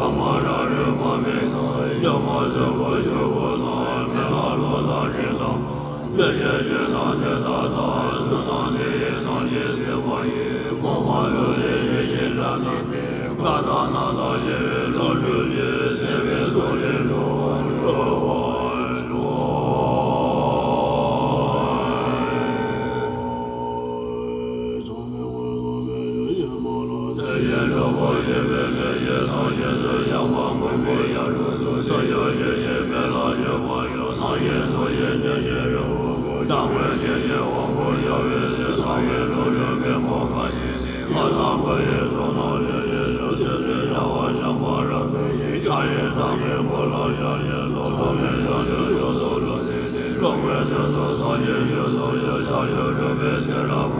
Ka ma ra ra ma me na ya 叶罗花叶变绿，叶桃叶翠，鲜花红果压枝头。叶叶叶叶变绿，叶花叶桃叶多，叶叶叶叶红果。将军叶叶黄果，小叶叶桃叶绿，叶变红果。将军叶叶多，将军叶叶多，将军叶叶多，将军叶叶多。将军叶叶多，将军叶叶多，将军叶叶多，将军叶叶多。